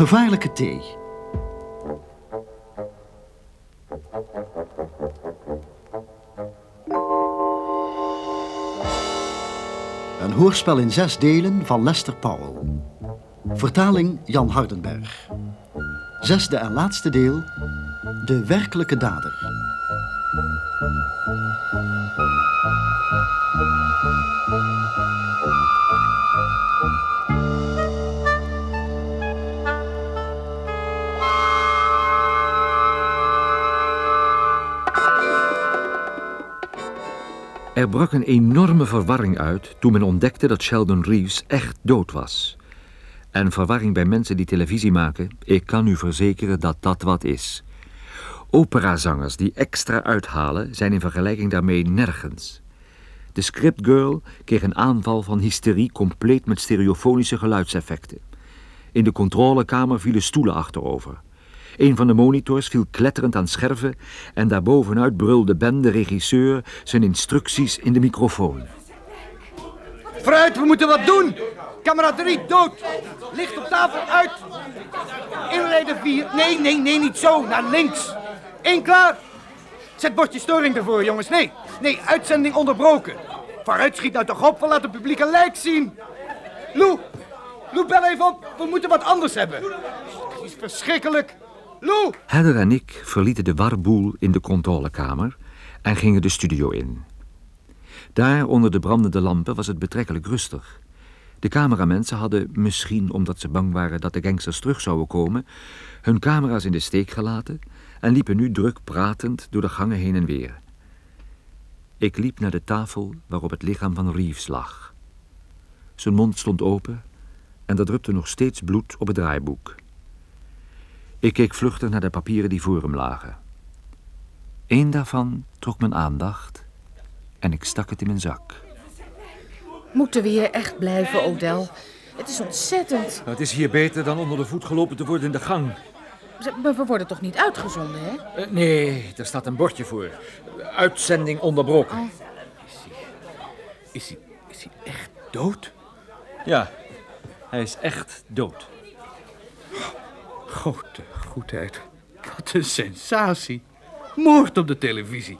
Gevaarlijke thee. Een hoorspel in zes delen van Lester Powell. Vertaling Jan Hardenberg. Zesde en laatste deel. De werkelijke dader. Brak een enorme verwarring uit toen men ontdekte dat Sheldon Reeves echt dood was. En verwarring bij mensen die televisie maken, ik kan u verzekeren dat dat wat is. Operazangers die extra uithalen zijn in vergelijking daarmee nergens. De scriptgirl kreeg een aanval van hysterie compleet met stereofonische geluidseffecten. In de controlekamer vielen stoelen achterover. Een van de monitors viel kletterend aan scherven en daarbovenuit brulde Ben, de regisseur, zijn instructies in de microfoon. Vooruit, we moeten wat doen! Camera 3, dood! Licht op tafel, uit! Inrijden 4. Nee, nee, nee, niet zo. Naar links. Eén klaar. Zet bordje storing ervoor, jongens. Nee, nee, uitzending onderbroken. Vooruit, schiet nou toch op. We laten het publiek een lijk zien. Lou, Lou, bel even op. We moeten wat anders hebben. Het is verschrikkelijk. Lou! Heather en ik verlieten de warboel in de controlekamer en gingen de studio in. Daar onder de brandende lampen was het betrekkelijk rustig. De cameramensen hadden, misschien omdat ze bang waren dat de gangsters terug zouden komen, hun camera's in de steek gelaten en liepen nu druk pratend door de gangen heen en weer. Ik liep naar de tafel waarop het lichaam van Reeves lag. Zijn mond stond open en er drupte nog steeds bloed op het draaiboek. Ik keek vluchtig naar de papieren die voor hem lagen. Eén daarvan trok mijn aandacht en ik stak het in mijn zak. Moeten we hier echt blijven, Odell? Het is ontzettend. Nou, het is hier beter dan onder de voet gelopen te worden in de gang. Maar we worden toch niet uitgezonden, hè? Eh, nee, er staat een bordje voor. Uitzending onderbroken. Is hij, is hij echt dood? Ja, hij is echt dood. Grote goedheid. Wat een sensatie. Moord op de televisie.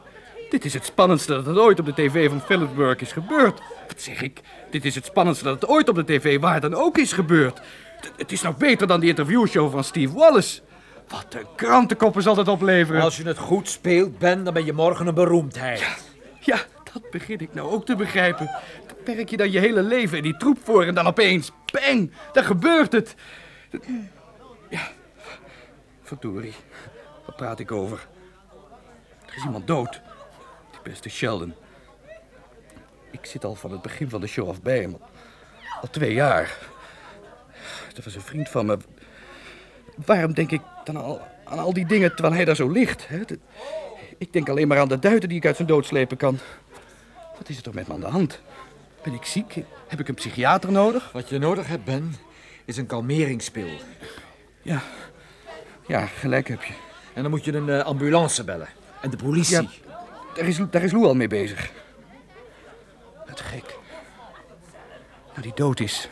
Dit is het spannendste dat er ooit op de tv van Philipsburg is gebeurd. Wat zeg ik? Dit is het spannendste dat er ooit op de tv waar dan ook is gebeurd. Het- Het is nog beter dan die interviewshow van Steve Wallace. Wat een krantenkoppen zal dat opleveren. Als je het goed speelt, Ben, dan ben je morgen een beroemdheid. Ja, dat begin ik nou ook te begrijpen. Dan werk je dan je hele leven in die troep voor en dan opeens, bang, dan gebeurt het. Ja, verdorie. Wat praat ik over? Er is iemand dood. Die beste Sheldon. Ik zit al van het begin van de show af bij hem. Al twee jaar. Dat was een vriend van me. Waarom denk ik dan al aan al die dingen terwijl hij daar zo ligt? Hè? Ik denk alleen maar aan de duiten die ik uit zijn dood slepen kan. Wat is er toch met me aan de hand? Ben ik ziek? Heb ik een psychiater nodig? Wat je nodig hebt, Ben, is een kalmeringspil. Ja, ja, gelijk heb je. En dan moet je een eh, ambulance bellen. En de politie. Ja, daar is, daar is Lou al mee bezig. Wat gek. Nou, die dood is,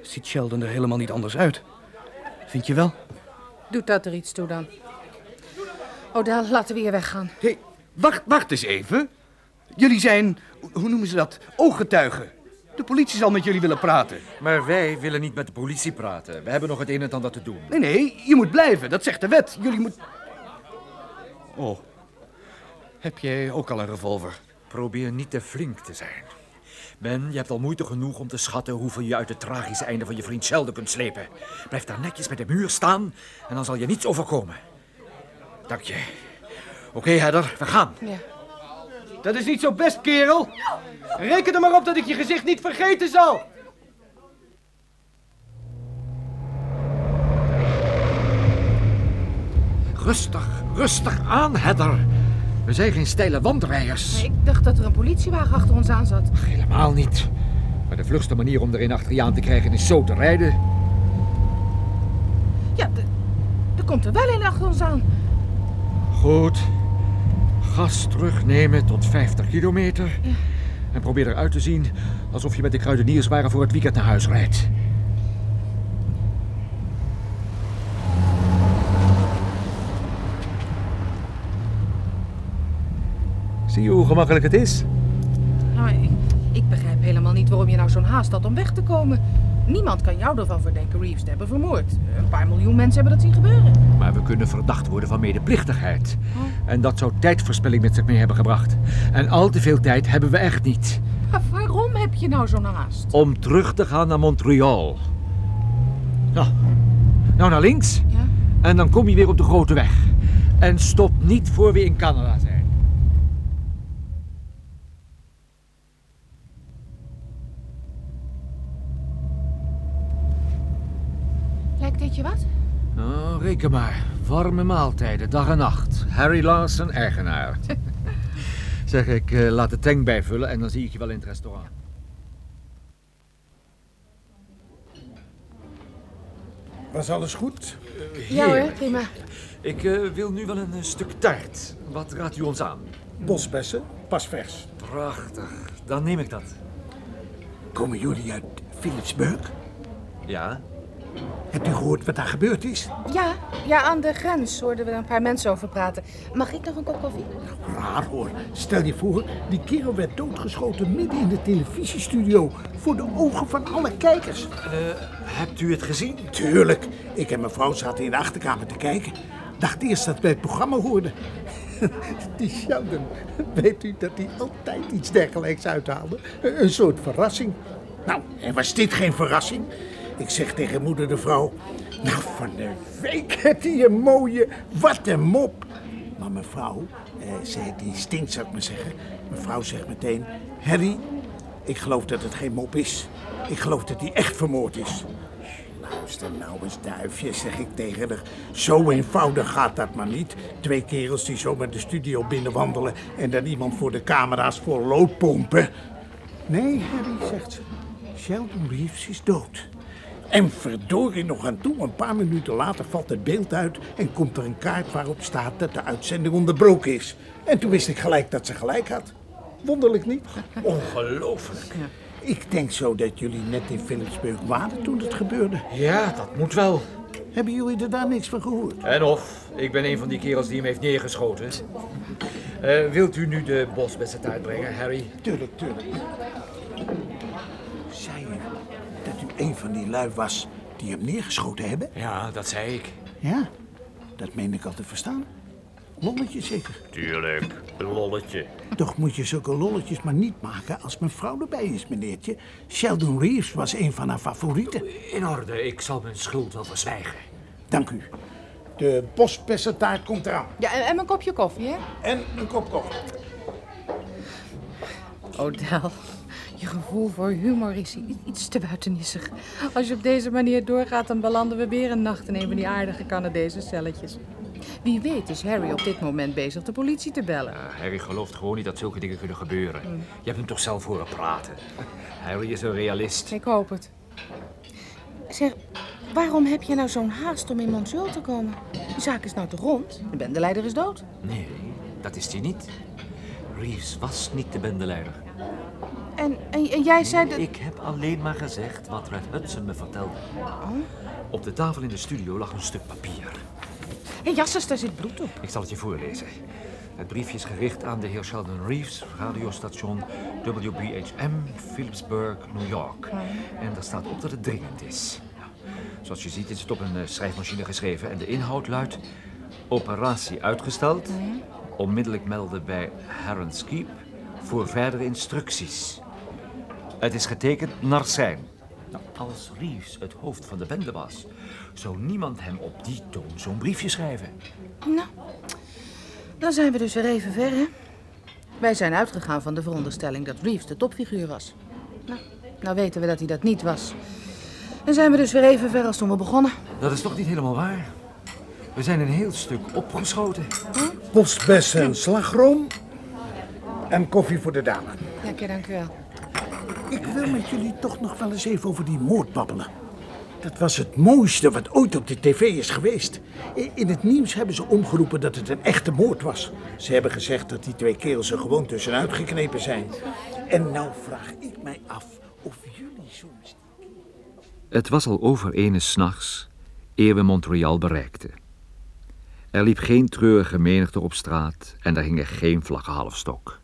ziet Sheldon er helemaal niet anders uit. Vind je wel? Doet dat er iets toe dan? Odell, laten we hier weggaan. Hé, hey, wacht, wacht eens even. Jullie zijn, hoe noemen ze dat, ooggetuigen. De politie zal met jullie willen praten. Maar wij willen niet met de politie praten. We hebben nog het een en ander te doen. Nee, nee, je moet blijven. Dat zegt de wet. Jullie moet... Oh. Heb jij ook al een revolver? Probeer niet te flink te zijn. Ben, je hebt al moeite genoeg om te schatten hoeveel je uit het tragische einde van je vriend Sheldon kunt slepen. Blijf daar netjes met de muur staan en dan zal je niets overkomen. Dank je. Oké, Heather, we gaan. Ja. Dat is niet zo best, kerel. Reken er maar op dat ik je gezicht niet vergeten zal. Rustig, rustig aan, Heather. We zijn geen steile wandrijders. Ik dacht dat er een politiewagen achter ons aan zat. Helemaal niet. Maar de vlugste manier om er een achter je aan te krijgen is zo te rijden. Ja, er komt er wel een achter ons aan. Goed gas terugnemen tot 50 kilometer. En probeer eruit te zien alsof je met de kruidenierswagen voor het weekend naar huis rijdt. Zie je hoe gemakkelijk het is? Nou, ik begrijp helemaal niet waarom je nou zo'n haast had om weg te komen. Niemand kan jou ervan verdenken Reeves te hebben vermoord. Een paar miljoen mensen hebben dat zien gebeuren. Maar we kunnen verdacht worden van medeplichtigheid. En dat zou tijdverspilling met zich mee hebben gebracht. En al te veel tijd hebben we echt niet. Maar waarom heb je nou zo'n haast? Om terug te gaan naar Montreal. Nou, nou naar links. Ja? En dan kom je weer op de grote weg. En stop niet voor we in Canada zijn. Lijkt dit je wat? Oh, reken maar. Warme maaltijden, dag en nacht. Harry Larson, eigenaar. zeg, ik eh, laat de tank bijvullen en dan zie ik je wel in het restaurant. Was alles goed? Ja hoor, prima. Ik eh, wil nu wel een eh, stuk taart. Wat raadt u ons aan? Bosbessen, pas vers. Prachtig. Dan neem ik dat. Komen jullie uit Philipsburg? Ja? Hebt u gehoord wat daar gebeurd is? Ja, ja, aan de grens hoorden we een paar mensen over praten. Mag ik nog een kop koffie? Raar hoor. Stel je voor, die kerel werd doodgeschoten midden in de televisiestudio. Voor de ogen van alle kijkers. Eh, hebt u het gezien? Tuurlijk. Ik en mijn vrouw zaten in de achterkamer te kijken. Dacht eerst dat wij het programma hoorden. Die Sheldon, weet u dat hij altijd iets dergelijks uithaalde? Een soort verrassing. Nou, en was dit geen verrassing? Ik zeg tegen moeder de vrouw... Nou, van de week heeft hij een mooie... Wat een mop! Maar mevrouw, eh, zij die stinkt, zou ik maar zeggen. Mevrouw zegt meteen... Harry, ik geloof dat het geen mop is. Ik geloof dat hij echt vermoord is. Luister nou eens, duifje, zeg ik tegen haar. Zo eenvoudig gaat dat maar niet. Twee kerels die zo met de studio binnenwandelen... en dan iemand voor de camera's voor lood pompen. Nee, Harry, zegt ze. Sheldon Reeves is dood. En verdorie nog aan toe, een paar minuten later valt het beeld uit... en komt er een kaart waarop staat dat de uitzending onderbroken is. En toen wist ik gelijk dat ze gelijk had. Wonderlijk niet? Ongelooflijk. Ik denk zo dat jullie net in Philipsburg waren toen het gebeurde. Ja, dat moet wel. Hebben jullie er daar niks van gehoord? En of, ik ben een van die kerels die hem heeft neergeschoten. Eh, wilt u nu de bosbessentaart brengen, Harry? Tuurlijk, tuurlijk. Een van die lui was die hem neergeschoten hebben? Ja, dat zei ik. Ja, dat meen ik al te verstaan. Lolletje zeker. Tuurlijk, een lolletje. Toch moet je zulke lolletjes maar niet maken als mijn vrouw erbij is, meneertje. Sheldon Reeves was een van haar favorieten. In orde, ik zal mijn schuld wel verzwijgen. Dank u. De bosbessentaart komt eraan. Ja, en, en een kopje koffie, hè? En een kop koffie. Odell, je gevoel voor humor is iets te buitenissig. Als je op deze manier doorgaat, dan belanden we weer een nacht in een van die aardige Canadese celletjes. Wie weet is Harry op dit moment bezig de politie te bellen. Ja, Harry gelooft gewoon niet dat zulke dingen kunnen gebeuren. Je hebt hem toch zelf horen praten. Harry is een realist. Ik hoop het. Zeg, waarom heb je nou zo'n haast om in Montreal te komen? De zaak is nou toch rond? De bendeleider is dood. Nee, dat is hij niet. Reeves was niet de bendeleider. En, en, en jij zei dat... Ik heb alleen maar gezegd wat Red Hudson me vertelde. Op de tafel in de studio lag een stuk papier. Hé, jasses, daar zit bloed op. Ik zal het je voorlezen. Het briefje is gericht aan de heer Sheldon Reeves, radiostation WBHM, Philipsburg, New York. En daar staat op dat het dringend is. Zoals je ziet is het op een eh, schrijfmachine geschreven en de inhoud luidt... Operatie uitgesteld. Onmiddellijk melden bij Heron's Keep voor verdere instructies. Het is getekend Narsijn. Nou, als Reeves het hoofd van de bende was, zou niemand hem op die toon zo'n briefje schrijven. Nou, dan zijn we dus weer even ver, hè? Wij zijn uitgegaan van de veronderstelling dat Reeves de topfiguur was. Nou, nou weten we dat hij dat niet was. Dan zijn we dus weer even ver als toen we begonnen. Dat is toch niet helemaal waar? We zijn een heel stuk opgeschoten. Bosbessen, slagroom en koffie voor de dame. Dank je, dank u wel. Ik wil met jullie toch nog wel eens even over die moord babbelen. Dat was het mooiste wat ooit op de tv is geweest. In het nieuws hebben ze omgeroepen dat het een echte moord was. Ze hebben gezegd dat die twee kerels er gewoon tussenuit geknepen zijn. En nou vraag ik mij af of jullie soms... Het was al over ene s'nachts, eer we Montreal bereikten. Er liep geen treurige menigte op straat en er hingen geen vlaggen halfstok.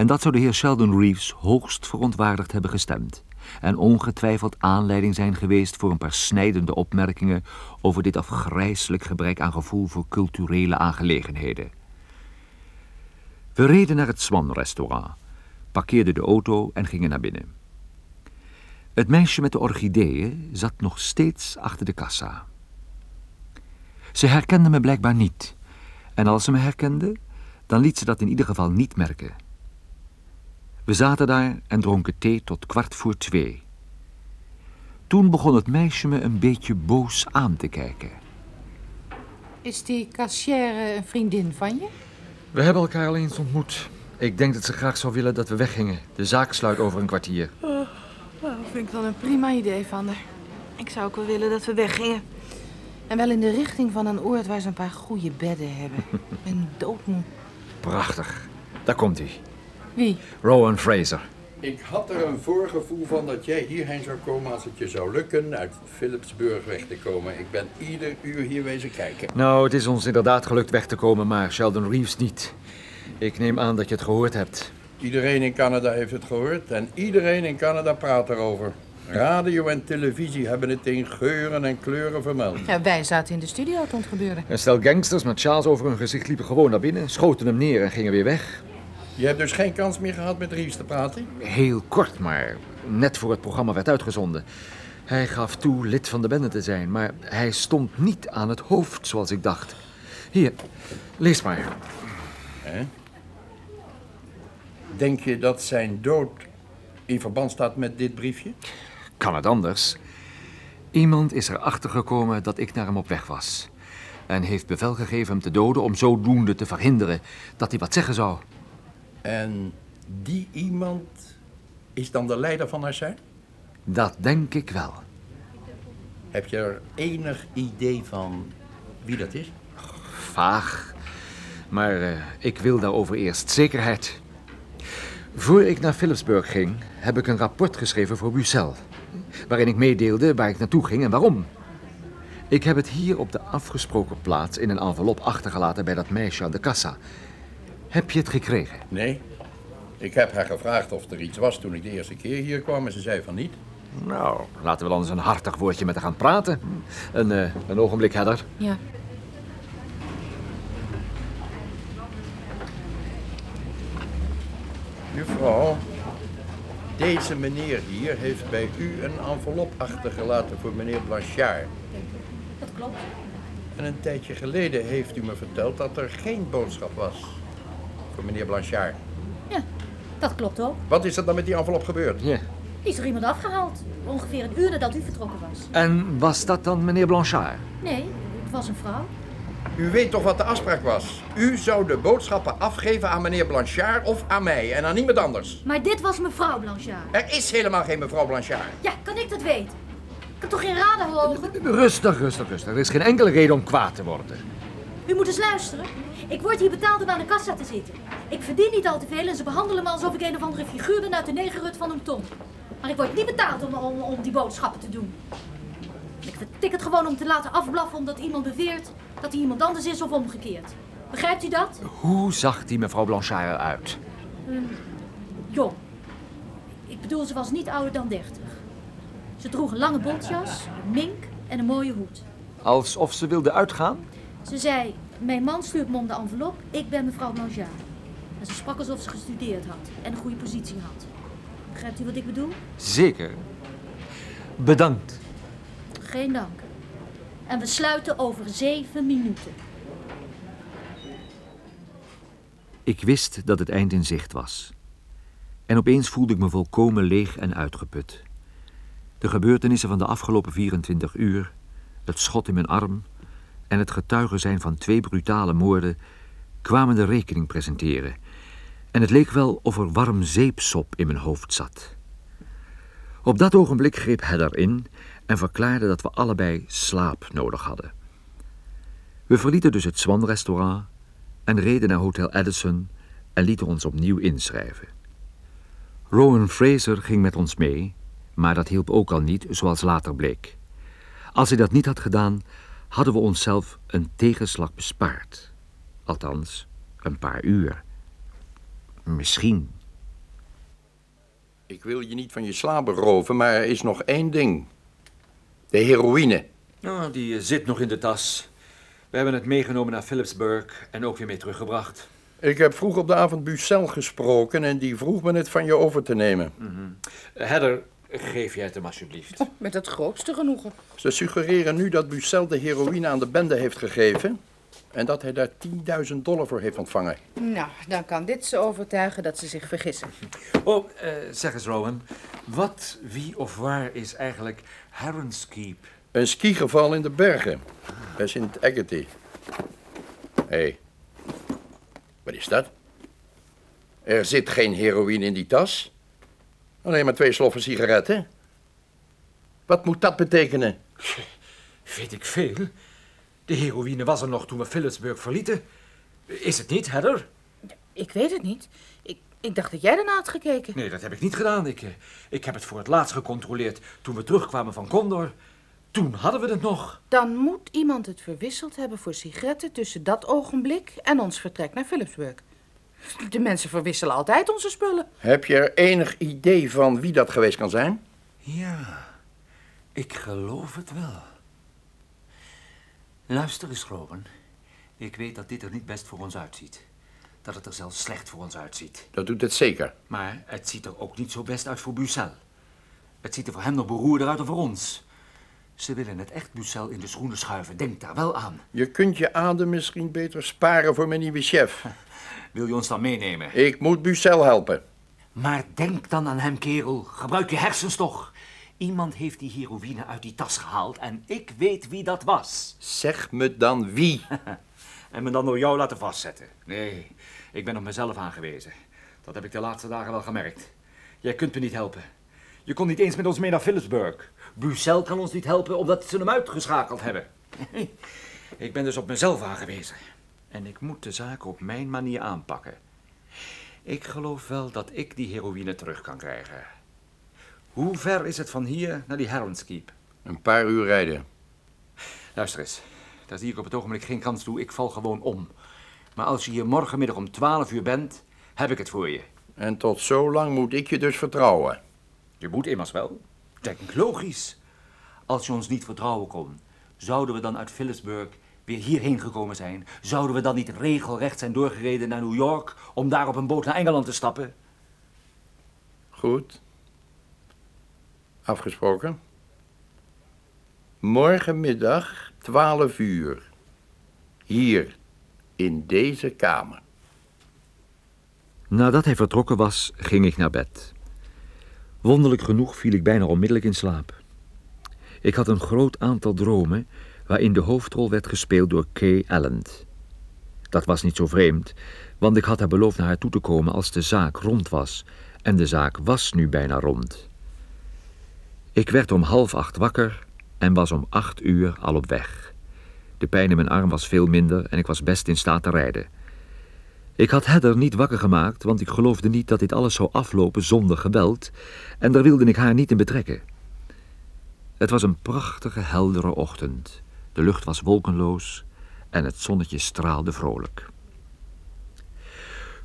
En dat zou de heer Sheldon Reeves hoogst verontwaardigd hebben gestemd. En ongetwijfeld aanleiding zijn geweest voor een paar snijdende opmerkingen over dit afgrijselijk gebrek aan gevoel voor culturele aangelegenheden. We reden naar het Swan-restaurant, parkeerden de auto en gingen naar binnen. Het meisje met de orchideeën zat nog steeds achter de kassa. Ze herkende me blijkbaar niet. En als ze me herkende, dan liet ze dat in ieder geval niet merken. We zaten daar en dronken thee tot kwart voor twee. Toen begon het meisje me een beetje boos aan te kijken. Is die kassière een vriendin van je? We hebben elkaar al eens ontmoet. Ik denk dat ze graag zou willen dat we weggingen. De zaak sluit over een kwartier. Oh, nou, vind ik dan een prima idee van haar. Ik zou ook wel willen dat we weggingen. En wel in de richting van een oord waar ze een paar goede bedden hebben. Ik ben doodmoe. Prachtig. Daar komt hij. Wie? Rowan Fraser. Ik had er een voorgevoel van dat jij hierheen zou komen als het je zou lukken uit Philipsburg weg te komen. Ik ben ieder uur hier wezen kijken. Nou, het is ons inderdaad gelukt weg te komen, maar Sheldon Reeves niet. Ik neem aan dat je het gehoord hebt. Iedereen in Canada heeft het gehoord en iedereen in Canada praat erover. Radio en televisie hebben het in geuren en kleuren vermeld. Ja, wij zaten in de studio toen het gebeurde. Een stel gangsters met sjaals over hun gezicht liepen gewoon naar binnen, schoten hem neer en gingen weer weg. Je hebt dus geen kans meer gehad met Reeves te praten? Heel kort, maar net voor het programma werd uitgezonden. Hij gaf toe lid van de bende te zijn, maar hij stond niet aan het hoofd zoals ik dacht. Hier, lees maar. Hè? Denk je dat zijn dood in verband staat met dit briefje? Kan het anders? Iemand is erachter gekomen dat ik naar hem op weg was. En heeft bevel gegeven hem te doden om zodoende te verhinderen dat hij wat zeggen zou. En die iemand is dan de leider van haar zijn? Dat denk ik wel. Heb je er enig idee van wie dat is? Vaag. Maar uh, ik wil daarover eerst zekerheid. Voor ik naar Philipsburg ging, heb ik een rapport geschreven voor Bucel. Waarin ik meedeelde waar ik naartoe ging en waarom. Ik heb het hier op de afgesproken plaats in een envelop achtergelaten bij dat meisje aan de kassa. Heb je het gekregen? Nee. Ik heb haar gevraagd of er iets was toen ik de eerste keer hier kwam en ze zei van niet. Nou, laten we dan eens een hartig woordje met haar gaan praten. Een, uh, een ogenblik, Heather. Ja. Juffrouw, deze meneer hier heeft bij u een envelop achtergelaten voor meneer Blanchard. Dat klopt. En een tijdje geleden heeft u me verteld dat er geen boodschap was voor meneer Blanchard. Ja, dat klopt ook. Wat is er dan met die envelop gebeurd? Ja. Is er iemand afgehaald? Ongeveer een uur nadat u vertrokken was. En was dat dan meneer Blanchard? Nee, het was een vrouw. U weet toch wat de afspraak was? U zou de boodschappen afgeven aan meneer Blanchard of aan mij en aan niemand anders. Maar dit was mevrouw Blanchard. Er is helemaal geen mevrouw Blanchard. Ja, kan ik dat weten? Ik heb toch geen radarhogen? Rustig, rustig, rustig. Er is geen enkele reden om kwaad te worden. U moet eens luisteren. Ik word hier betaald om aan de kassa te zitten. Ik verdien niet al te veel en ze behandelen me alsof ik een of andere figuur ben uit de negerhut van een ton. Maar ik word niet betaald om, om, om die boodschappen te doen. Ik vertik het gewoon om te laten afblaffen omdat iemand beweert dat hij iemand anders is of omgekeerd. Begrijpt u dat? Hoe zag die mevrouw Blanchard eruit? Um, jong. Ik bedoel, ze was niet ouder dan 30. Ze droeg een lange bontjas, een mink en een mooie hoed. Alsof ze wilde uitgaan? Ze zei, mijn man stuurt me om de envelop, ik ben mevrouw Blanchard. En ze sprak alsof ze gestudeerd had en een goede positie had. Begrijpt u wat ik bedoel? Zeker. Bedankt. Geen dank. En we sluiten over zeven minuten. Ik wist dat het eind in zicht was. En opeens voelde ik me volkomen leeg en uitgeput. De gebeurtenissen van de afgelopen 24 uur, het schot in mijn arm en het getuige zijn van twee brutale moorden kwamen de rekening presenteren. En het leek wel of er warm zeepsop in mijn hoofd zat. Op dat ogenblik greep Heather in en verklaarde dat we allebei slaap nodig hadden. We verlieten dus het Swan-restaurant en reden naar Hotel Edison en lieten ons opnieuw inschrijven. Rowan Fraser ging met ons mee, maar dat hielp ook al niet, zoals later bleek. Als hij dat niet had gedaan, hadden we onszelf een tegenslag bespaard. Althans, een paar uur. Misschien Ik wil je niet van je slaap beroven, maar er is nog één ding. De heroïne. Nou, die eh, zit nog in de tas. We hebben het meegenomen naar Philipsburg en ook weer mee teruggebracht. Ik heb vroeg op de avond Bucel gesproken en die vroeg me het van je over te nemen. Eh, Heather, geef jij het hem alsjeblieft. Met het grootste genoegen. Ze suggereren nu dat Bucel de heroïne aan de bende heeft gegeven en dat hij daar 10.000 dollar voor heeft ontvangen. Nou, dan kan dit ze overtuigen dat ze zich vergissen. Oh, eh, zeg eens, Rowan. Wat, wie of waar is eigenlijk Heron's Keep? Een skigeval in de bergen. Bij Sint Agati. Hé. Hey. Wat is dat? Er zit geen heroïne in die tas. Alleen maar twee sloffen sigaretten. Wat moet dat betekenen? Weet ik veel. De heroïne was er nog toen we Philipsburg verlieten. Is het niet, Heather? Ik weet het niet. Ik, ik dacht dat jij ernaar had gekeken. Nee, dat heb ik niet gedaan. Ik, eh, ik heb het voor het laatst gecontroleerd toen we terugkwamen van Condor. Toen hadden we het nog. Dan moet iemand het verwisseld hebben voor sigaretten tussen dat ogenblik en ons vertrek naar Philipsburg. De mensen verwisselen altijd onze spullen. Heb je er enig idee van wie dat geweest kan zijn? Ja, ik geloof het wel. Luister eens, Robin. Ik weet dat dit er niet best voor ons uitziet. Dat het er zelfs slecht voor ons uitziet. Dat doet het zeker. Maar het ziet er ook niet zo best uit voor Bucel. Het ziet er voor hem nog beroerder uit dan voor ons. Ze willen het echt Bucel in de schoenen schuiven. Denk daar wel aan. Je kunt je adem misschien beter sparen voor mijn nieuwe chef. Wil je ons dan meenemen? Ik moet Bucel helpen. Maar denk dan aan hem, kerel. Gebruik je hersens toch. Iemand heeft die heroïne uit die tas gehaald en ik weet wie dat was. Zeg me dan wie. En me dan door jou laten vastzetten. Nee, ik ben op mezelf aangewezen. Dat heb ik de laatste dagen wel gemerkt. Jij kunt me niet helpen. Je kon niet eens met ons mee naar Philipsburg. Bucel kan ons niet helpen omdat ze hem uitgeschakeld hebben. ik ben dus op mezelf aangewezen. En ik moet de zaak op mijn manier aanpakken. Ik geloof wel dat ik die heroïne terug kan krijgen. Hoe ver is het van hier naar die Heron's Keep? Een paar uur rijden. Luister eens, daar zie ik op het ogenblik geen kans toe. Ik val gewoon om. Maar als je hier morgenmiddag om 12 uur bent, heb ik het voor je. En tot zo lang moet ik je dus vertrouwen. Je moet immers wel. Denk logisch. Als je ons niet vertrouwen kon, zouden we dan uit Philipsburg weer hierheen gekomen zijn? Zouden we dan niet regelrecht zijn doorgereden naar New York om daar op een boot naar Engeland te stappen? Goed. Afgesproken. Morgenmiddag, 12 uur. Hier, in deze kamer. Nadat hij vertrokken was, ging ik naar bed. Wonderlijk genoeg viel ik bijna onmiddellijk in slaap. Ik had een groot aantal dromen waarin de hoofdrol werd gespeeld door Kay Allen. Dat was niet zo vreemd, want ik had haar beloofd naar haar toe te komen als de zaak rond was. En de zaak was nu bijna rond. Ik werd om half acht wakker en was om acht uur al op weg. De pijn in mijn arm was veel minder en ik was best in staat te rijden. Ik had Heather niet wakker gemaakt, want ik geloofde niet dat dit alles zou aflopen zonder geweld, en daar wilde ik haar niet in betrekken. Het was een prachtige, heldere ochtend. De lucht was wolkenloos en het zonnetje straalde vrolijk.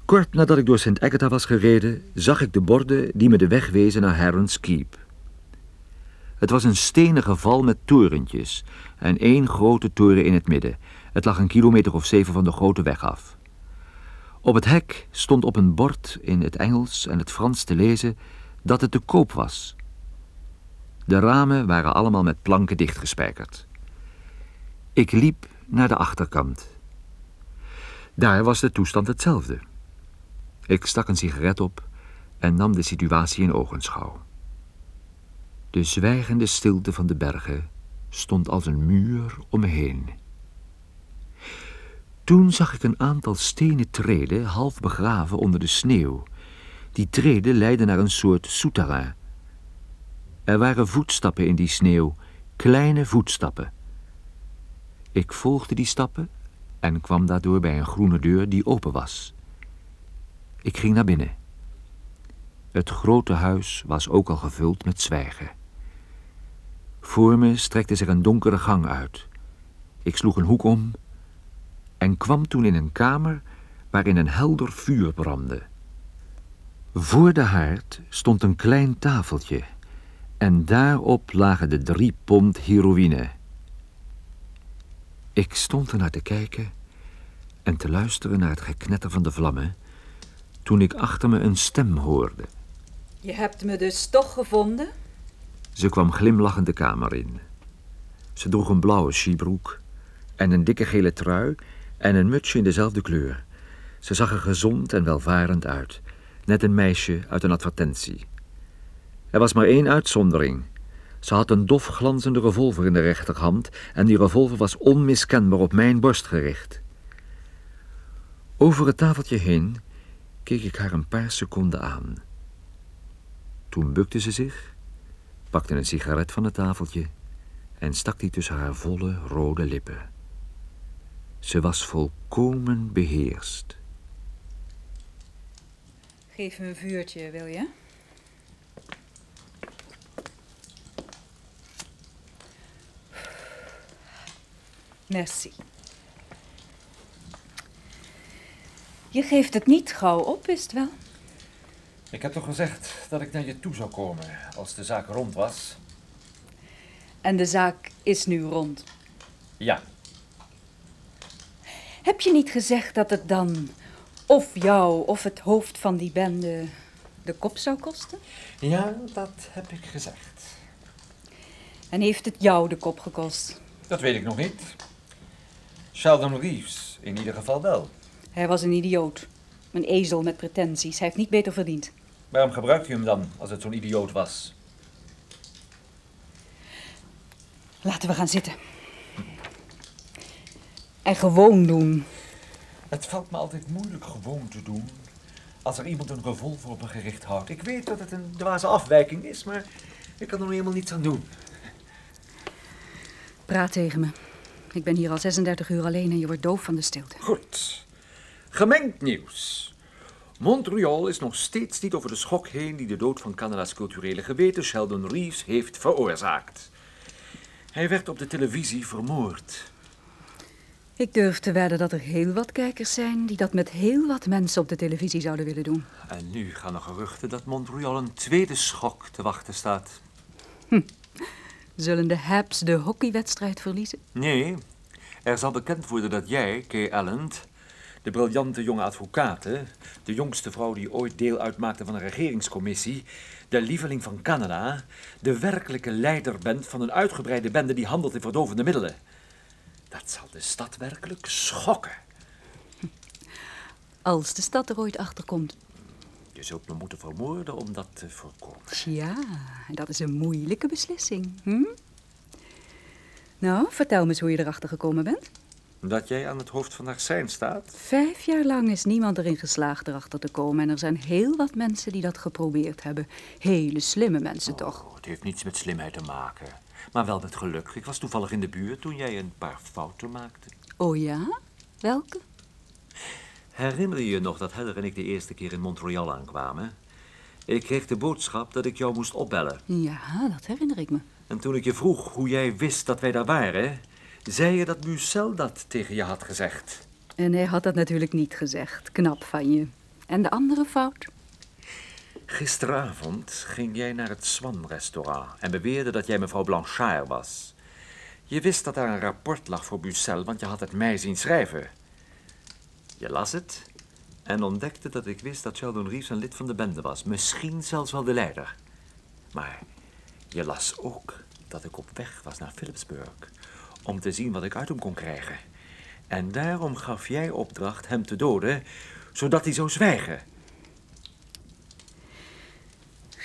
Kort nadat ik door St. Agatha was gereden, zag ik de borden die me de weg wezen naar Heron's Keep. Het was een stenige val met torentjes en één grote toren in het midden. Het lag een kilometer of zeven van de grote weg af. Op het hek stond op een bord in het Engels en het Frans te lezen dat het te koop was. De ramen waren allemaal met planken dichtgespijkerd. Ik liep naar de achterkant. Daar was de toestand hetzelfde. Ik stak een sigaret op en nam de situatie in ogenschouw. De zwijgende stilte van de bergen stond als een muur om me heen. Toen zag ik een aantal stenen treden half begraven onder de sneeuw. Die treden leidden naar een soort souterrain. Er waren voetstappen in die sneeuw, kleine voetstappen. Ik volgde die stappen en kwam daardoor bij een groene deur die open was. Ik ging naar binnen. Het grote huis was ook al gevuld met zwijgen. Voor me strekte zich een donkere gang uit. Ik sloeg een hoek om en kwam toen in een kamer waarin een helder vuur brandde. Voor de haard stond een klein tafeltje en daarop lagen de drie pond heroïne. Ik stond er naar te kijken en te luisteren naar het geknetter van de vlammen toen ik achter me een stem hoorde. Je hebt me dus toch gevonden? Ze kwam glimlachend de kamer in. Ze droeg een blauwe skibroek en een dikke gele trui en een mutsje in dezelfde kleur. Ze zag er gezond en welvarend uit, net een meisje uit een advertentie. Er was maar één uitzondering. Ze had een dof glanzende revolver in de rechterhand en die revolver was onmiskenbaar op mijn borst gericht. Over het tafeltje heen keek ik haar een paar seconden aan. Toen bukte ze zich, pakte een sigaret van het tafeltje en stak die tussen haar volle rode lippen. Ze was volkomen beheerst. Geef me een vuurtje, wil je? Merci. Je geeft het niet gauw op, is het wel? Ik heb toch gezegd dat ik naar je toe zou komen als de zaak rond was? En de zaak is nu rond. Ja. Heb je niet gezegd dat het dan of jou of het hoofd van die bende de kop zou kosten? Ja, dat heb ik gezegd. En heeft het jou de kop gekost? Dat weet ik nog niet. Sheldon Reeves in ieder geval wel. Hij was een idioot. Een ezel met pretenties. Hij heeft niet beter verdiend. Waarom gebruikt u hem dan als het zo'n idioot was? Laten we gaan zitten. En gewoon doen. Het valt me altijd moeilijk gewoon te doen als er iemand een revolver op me gericht houdt. Ik weet dat het een dwaze afwijking is, maar ik kan er nog helemaal niets aan doen. Praat tegen me. Ik ben hier al 36 uur alleen en je wordt doof van de stilte. Goed. Gemengd nieuws. Montreal is nog steeds niet over de schok heen die de dood van Canada's culturele geweten Sheldon Reeves heeft veroorzaakt. Hij werd op de televisie vermoord. Ik durf te wedden dat er heel wat kijkers zijn die dat met heel wat mensen op de televisie zouden willen doen. En nu gaan er geruchten dat Montreal een tweede schok te wachten staat. Zullen de Habs de hockeywedstrijd verliezen? Nee, er zal bekend worden dat jij, Kay Allen, de briljante jonge advocaat, de jongste vrouw die ooit deel uitmaakte van een regeringscommissie, de lieveling van Canada, de werkelijke leider bent van een uitgebreide bende die handelt in verdovende middelen. Dat zal de stad werkelijk schokken. Als de stad er ooit achter komt. Je zult me moeten vermoorden om dat te voorkomen. Ja, dat is een moeilijke beslissing. Hm? Nou, vertel me eens hoe je erachter gekomen bent. Dat jij aan het hoofd van Arsijn staat? Vijf jaar lang is niemand erin geslaagd erachter te komen. En er zijn heel wat mensen die dat geprobeerd hebben. Hele slimme mensen toch? Oh, het heeft niets met slimheid te maken. Maar wel met geluk. Ik was toevallig in de buurt toen jij een paar fouten maakte. Oh ja? Welke? Herinner je je nog dat Heather en ik de eerste keer in Montreal aankwamen? Ik kreeg de boodschap dat ik jou moest opbellen. Ja, dat herinner ik me. En toen ik je vroeg hoe jij wist dat wij daar waren, zei je dat Bucel dat tegen je had gezegd. En hij had dat natuurlijk niet gezegd. Knap van je. En de andere fout? Gisteravond ging jij naar het Swan-restaurant en beweerde dat jij mevrouw Blanchard was. Je wist dat daar een rapport lag voor Bucel, want je had het mij zien schrijven. Je las het en ontdekte dat ik wist dat Sheldon Reeves een lid van de bende was. Misschien zelfs wel de leider. Maar je las ook dat ik op weg was naar Philipsburg om te zien wat ik uit hem kon krijgen. En daarom gaf jij opdracht hem te doden, zodat hij zou zwijgen.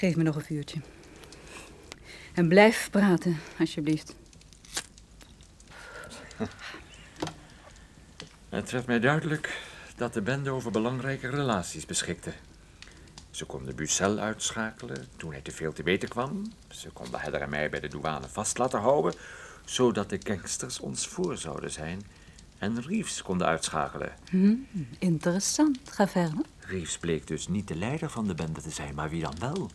Geef me nog een vuurtje. En blijf praten, alsjeblieft. Het werd mij duidelijk dat de bende over belangrijke relaties beschikte. Ze konden Bucel uitschakelen toen hij te veel te weten kwam. Ze konden Heather en mij bij de douane vast laten houden, zodat de gangsters ons voor zouden zijn en Reeves konden uitschakelen. Hm, interessant. Ga verder. Reeves bleek dus niet de leider van de bende te zijn, maar wie dan wel?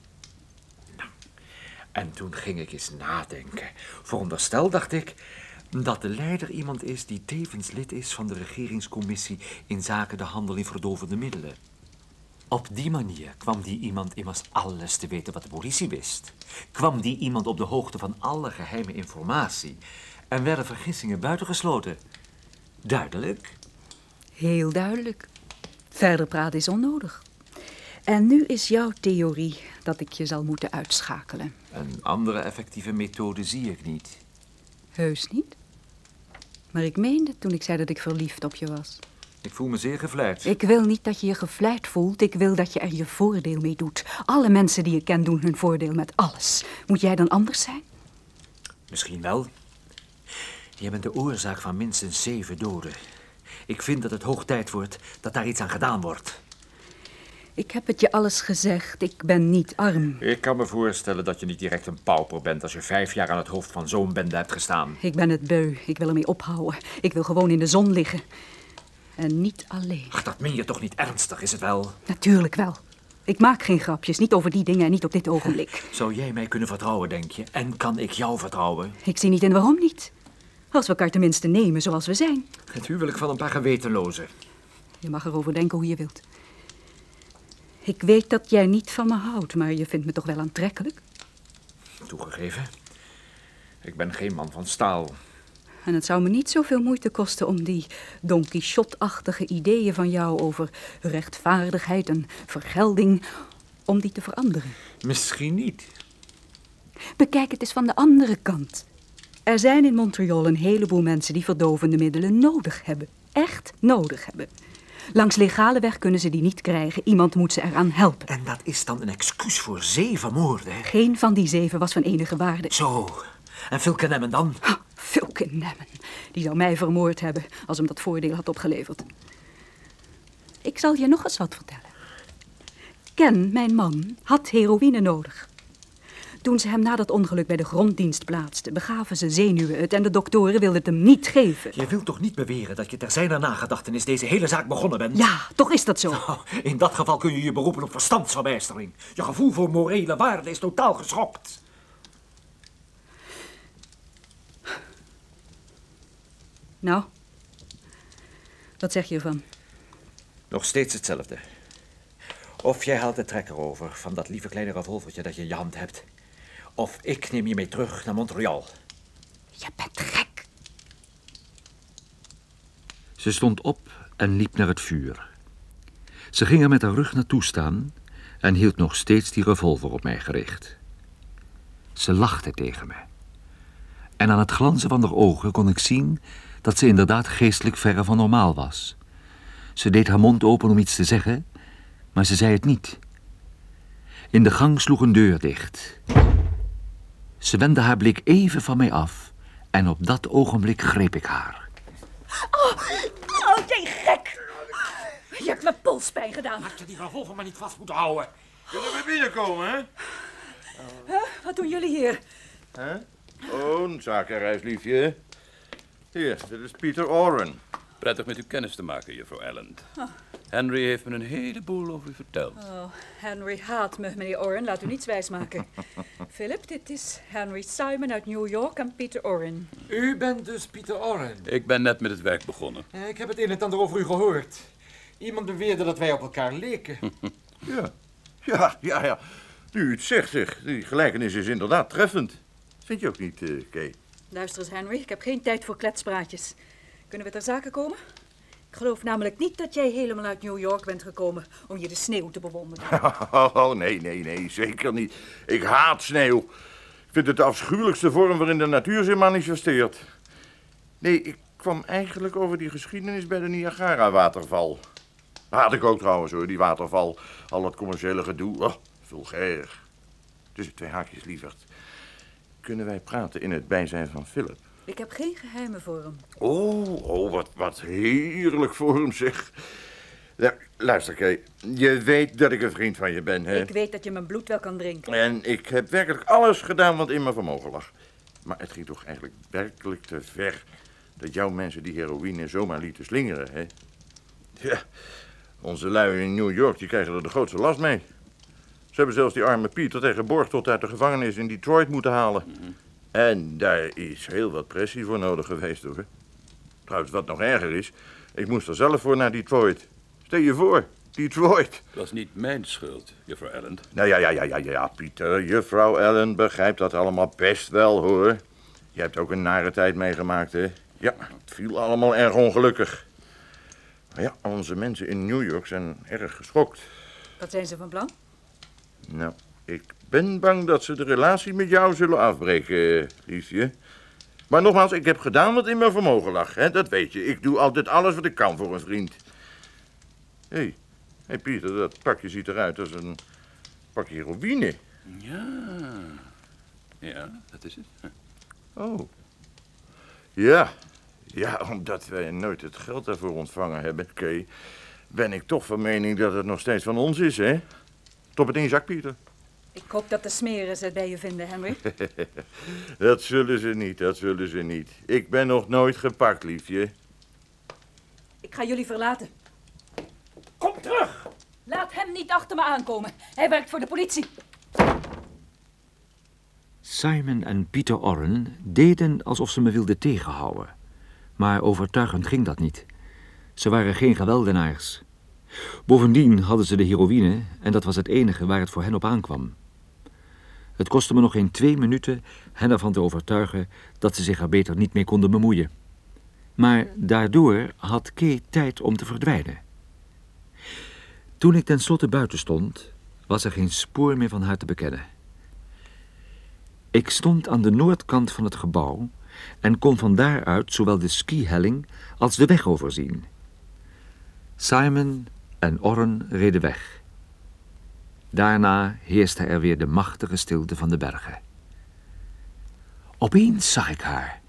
En toen ging ik eens nadenken. Veronderstel, dacht ik, dat de leider iemand is die tevens lid is van de regeringscommissie in zaken de handel in verdovende middelen. Op die manier kwam die iemand immers alles te weten wat de politie wist. Kwam die iemand op de hoogte van alle geheime informatie en werden vergissingen buitengesloten. Duidelijk? Heel duidelijk. Verder praten is onnodig. En nu is jouw theorie dat ik je zal moeten uitschakelen. Een andere effectieve methode zie ik niet. Heus niet. Maar ik meende toen ik zei dat ik verliefd op je was. Ik voel me zeer gevleid. Ik wil niet dat je je gevleid voelt. Ik wil dat je er je voordeel mee doet. Alle mensen die ik ken doen hun voordeel met alles. Moet jij dan anders zijn? Misschien wel. Je bent de oorzaak van minstens zeven doden. Ik vind dat het hoog tijd wordt dat daar iets aan gedaan wordt. Ik heb het je alles gezegd. Ik ben niet arm. Ik kan me voorstellen dat je niet direct een pauper bent als je vijf jaar aan het hoofd van zo'n bende hebt gestaan. Ik ben het beu. Ik wil ermee ophouden. Ik wil gewoon in de zon liggen. En niet alleen. Ach, dat meen je toch niet ernstig, is het wel? Natuurlijk wel. Ik maak geen grapjes. Niet over die dingen en niet op dit ogenblik. Zou jij mij kunnen vertrouwen, denk je? En kan ik jou vertrouwen? Ik zie niet in waarom niet. Als we elkaar tenminste nemen zoals we zijn. Het huwelijk van een paar gewetenlozen. Je mag erover denken hoe je wilt. Ik weet dat jij niet van me houdt, maar je vindt me toch wel aantrekkelijk? Toegegeven. Ik ben geen man van staal. En het zou me niet zoveel moeite kosten om die Don Quixote-achtige ideeën van jou over rechtvaardigheid en vergelding, om die te veranderen. Misschien niet. Bekijk het eens van de andere kant. Er zijn in Montreal een heleboel mensen die verdovende middelen nodig hebben. Echt nodig hebben. Langs legale weg kunnen ze die niet krijgen. Iemand moet ze eraan helpen. En dat is dan een excuus voor zeven moorden? Geen van die zeven was van enige waarde. Zo. En Philke Nemmen dan? Nemmen. Die zou mij vermoord hebben als hem dat voordeel had opgeleverd. Ik zal je nog eens wat vertellen. Ken, mijn man, had heroïne nodig. Toen ze hem na dat ongeluk bij de gronddienst plaatsten, begaven ze zenuwen het en de doktoren wilden het hem niet geven. Je wilt toch niet beweren dat je ter zijner nagedachtenis deze hele zaak begonnen bent? Ja, toch is dat zo. Oh, in dat geval kun je je beroepen op verstandsverbijstering. Je gevoel voor morele waarde is totaal geschokt. Nou, wat zeg je ervan? Nog steeds hetzelfde. Of jij haalt de trekker over van dat lieve kleine revolvertje dat je in je hand hebt. Of ik neem je mee terug naar Montreal. Je bent gek. Ze stond op en liep naar het vuur. Ze ging er met haar rug naartoe staan en hield nog steeds die revolver op mij gericht. Ze lachte tegen me. En aan het glanzen van haar ogen kon ik zien dat ze inderdaad geestelijk verre van normaal was. Ze deed haar mond open om iets te zeggen, maar ze zei het niet. In de gang sloeg een deur dicht. Ze wendde haar blik even van mij af en op dat ogenblik greep ik haar. Oh, oh jij gek! Je hebt me polspijn gedaan. Had je die revolver maar niet vast moeten houden? Kunnen we binnenkomen, hè? Huh? Wat doen jullie hier? Hè? Oh, een zakenreis, liefje. Hier, dit is Peter Oren. Prettig met u kennis te maken, juffrouw Allen. Henry heeft me een heleboel over u verteld. Oh, Henry haat me, meneer Oren. Laat u niets wijsmaken. Philip, dit is Henry Simon uit New York en Peter Oren. U bent dus Peter Oren. Ik ben net met het werk begonnen. Eh, Ik heb het een en ander over u gehoord. Iemand beweerde dat wij op elkaar leken. Ja, ja, ja, ja. Nu het zegt, zeg. Die gelijkenis is inderdaad treffend. Vind je ook niet, eh Kay? Luister eens, Henry. Ik heb geen tijd voor kletspraatjes. Kunnen we ter zake komen? Ik geloof namelijk niet dat jij helemaal uit New York bent gekomen om je de sneeuw te bewonderen. Oh, nee, nee, nee, zeker niet. Ik haat sneeuw. Ik vind het de afschuwelijkste vorm waarin de natuur zich manifesteert. Nee, ik kwam eigenlijk over die geschiedenis bij de Niagara-waterval. Haat ik ook trouwens hoor, die waterval. Al dat commerciële gedoe. Oh, vulgair. Tussen twee haakjes, lieverd. Kunnen wij praten in het bijzijn van Philip? Ik heb geen geheimen voor hem. Oh, oh wat, wat heerlijk voor hem, zeg. Ja, luister, Kay. Je weet dat ik een vriend van je ben, hè? Ik weet dat je mijn bloed wel kan drinken. En ik heb werkelijk alles gedaan wat in mijn vermogen lag. Maar het ging toch eigenlijk werkelijk te ver... dat jouw mensen die heroïne zomaar lieten slingeren, hè? Ja, onze lui in New York die krijgen er de grootste last mee. Ze hebben zelfs die arme Pieter tegen borg tot uit de gevangenis in Detroit moeten halen. En daar is heel wat pressie voor nodig geweest, hoor. Trouwens, wat nog erger is, ik moest er zelf voor naar Detroit. Stel je voor, Detroit. Dat was niet mijn schuld, juffrouw Allen. Nou ja, ja, ja, ja, ja, Pieter. Juffrouw Allen begrijpt dat allemaal best wel, hoor. Je hebt ook een nare tijd meegemaakt, hè? Ja, het viel allemaal erg ongelukkig. Maar ja, onze mensen in New York zijn erg geschokt. Wat zijn ze van plan? Nou, ik ben bang dat ze de relatie met jou zullen afbreken, liefje. Maar nogmaals, ik heb gedaan wat in mijn vermogen lag, hè? dat weet je. Ik doe altijd alles wat ik kan voor een vriend. Hé, hey. hey Pieter, dat pakje ziet eruit als een pakje heroïne. Ja, ja, dat is het. Oh. Ja, ja, omdat wij nooit het geld daarvoor ontvangen hebben, Kay, ben ik toch van mening dat het nog steeds van ons is, hè? Top het in je zak, Pieter. Ik hoop dat de smeren ze het bij je vinden, Henry. dat zullen ze niet, dat zullen ze niet. Ik ben nog nooit gepakt, liefje. Ik ga jullie verlaten. Kom terug! Laat hem niet achter me aankomen. Hij werkt voor de politie. Simon en Peter Orren deden alsof ze me wilden tegenhouden. Maar overtuigend ging dat niet. Ze waren geen geweldenaars. Bovendien hadden ze de heroïne en dat was het enige waar het voor hen op aankwam. Het kostte me nog geen twee minuten hen ervan te overtuigen dat ze zich er beter niet mee konden bemoeien. Maar daardoor had Kay tijd om te verdwijnen. Toen ik tenslotte buiten stond, was er geen spoor meer van haar te bekennen. Ik stond aan de noordkant van het gebouw en kon van daaruit zowel de skihelling als de weg overzien. Simon en Orren reden weg. Daarna heerste er weer de machtige stilte van de bergen. Opeens zag ik haar.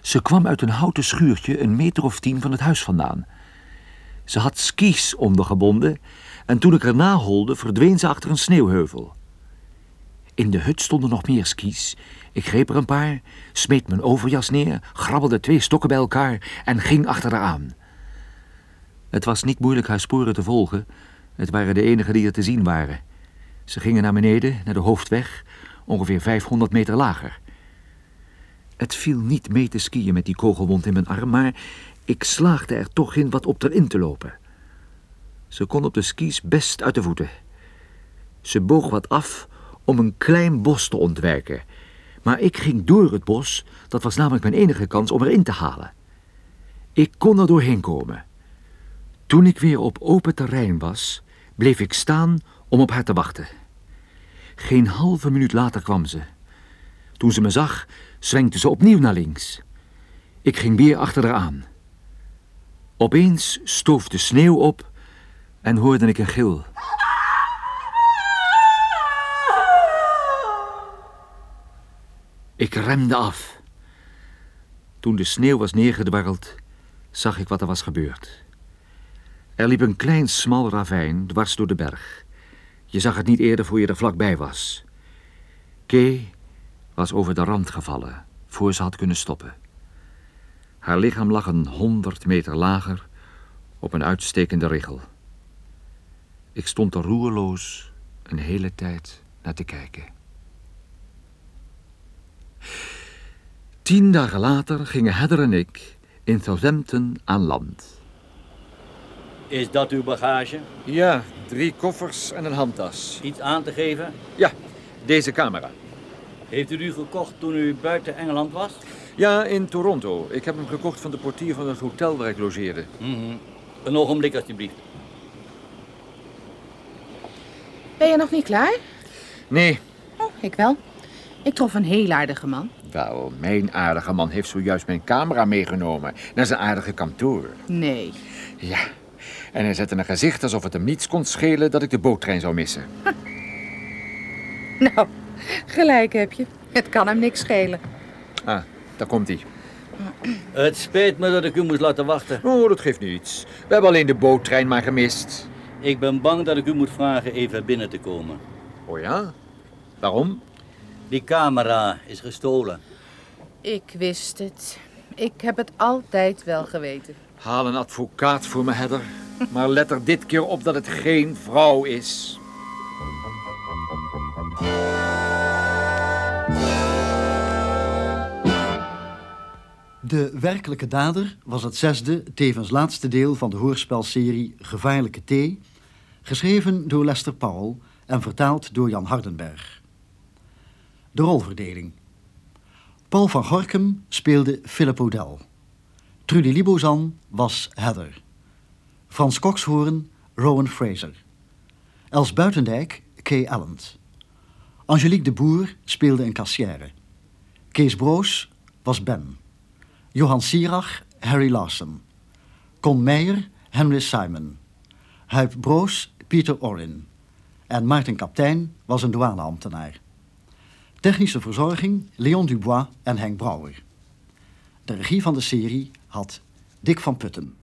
Ze kwam uit een houten schuurtje een meter of tien van het huis vandaan. Ze had skis ondergebonden en toen ik erna holde verdween ze achter een sneeuwheuvel. In de hut stonden nog meer skis. Ik greep er een paar, smeet mijn overjas neer, grabbelde twee stokken bij elkaar en ging achter haar aan. Het was niet moeilijk haar sporen te volgen. Het waren de enige die er te zien waren. Ze gingen naar beneden, naar de hoofdweg, ongeveer 500 meter lager. Het viel niet mee te skiën met die kogelwond in mijn arm, maar ik slaagde er toch in wat op erin te lopen. Ze kon op de skis best uit de voeten. Ze boog wat af om een klein bos te ontwijken. Maar ik ging door het bos, dat was namelijk mijn enige kans om erin te halen. Ik kon er doorheen komen. Toen ik weer op open terrein was, bleef ik staan om op haar te wachten. Geen halve minuut later kwam ze. Toen ze me zag, zwenkte ze opnieuw naar links. Ik ging weer achter haar aan. Opeens stoof de sneeuw op en hoorde ik een gil. Ik remde af. Toen de sneeuw was neergedwarreld, zag ik wat er was gebeurd. Er liep een klein smal ravijn dwars door de berg. Je zag het niet eerder voor je er vlakbij was. Kay was over de rand gevallen, voor ze had kunnen stoppen. Haar lichaam lag een honderd meter lager op een uitstekende richel. Ik stond er roerloos een hele tijd naar te kijken. Tien dagen later gingen Heather en ik in Southampton aan land. Is dat uw bagage? Ja, drie koffers en een handtas. Iets aan te geven? Ja, deze camera. Heeft u die gekocht toen u buiten Engeland was? Ja, in Toronto. Ik heb hem gekocht van de portier van het hotel waar ik logeerde. Mm Een ogenblik, alstublieft. Ben je nog niet klaar? Nee. Oh, ik wel. Ik trof een heel aardige man. Wel, mijn aardige man heeft zojuist mijn camera meegenomen naar zijn aardige kantoor. Nee. Ja, en hij zette een gezicht alsof het hem niets kon schelen dat ik de boottrein zou missen. Nou, gelijk heb je. Het kan hem niks schelen. Ah, daar komt hij. Het spijt me dat ik u moest laten wachten. Oh, dat geeft niets. We hebben alleen de boottrein maar gemist. Ik ben bang dat ik u moet vragen even binnen te komen. Oh ja? Waarom? Die camera is gestolen. Ik wist het. Ik heb het altijd wel geweten. Haal een advocaat voor me, Heather. Maar let er dit keer op dat het geen vrouw is. De werkelijke dader was het zesde, tevens laatste deel van de hoorspelserie Gevaarlijke Thee Geschreven door Lester Powell en vertaald door Jan Hardenberg. De rolverdeling. Paul van Gorkum speelde Philip O'Dell. Trudy Libozan was Heather. Frans Kokshoorn, Rowan Fraser. Els Buitendijk, Kay Allen. Angelique de Boer speelde een kassière. Kees Broos was Ben. Johan Sierach, Harry Larsen. Con Meijer, Henry Simon. Huip Broos, Pieter Orrin. En Maarten Kaptein was een douaneambtenaar. Technische verzorging, Leon Dubois en Henk Brouwer. De regie van de serie had Dick van Putten.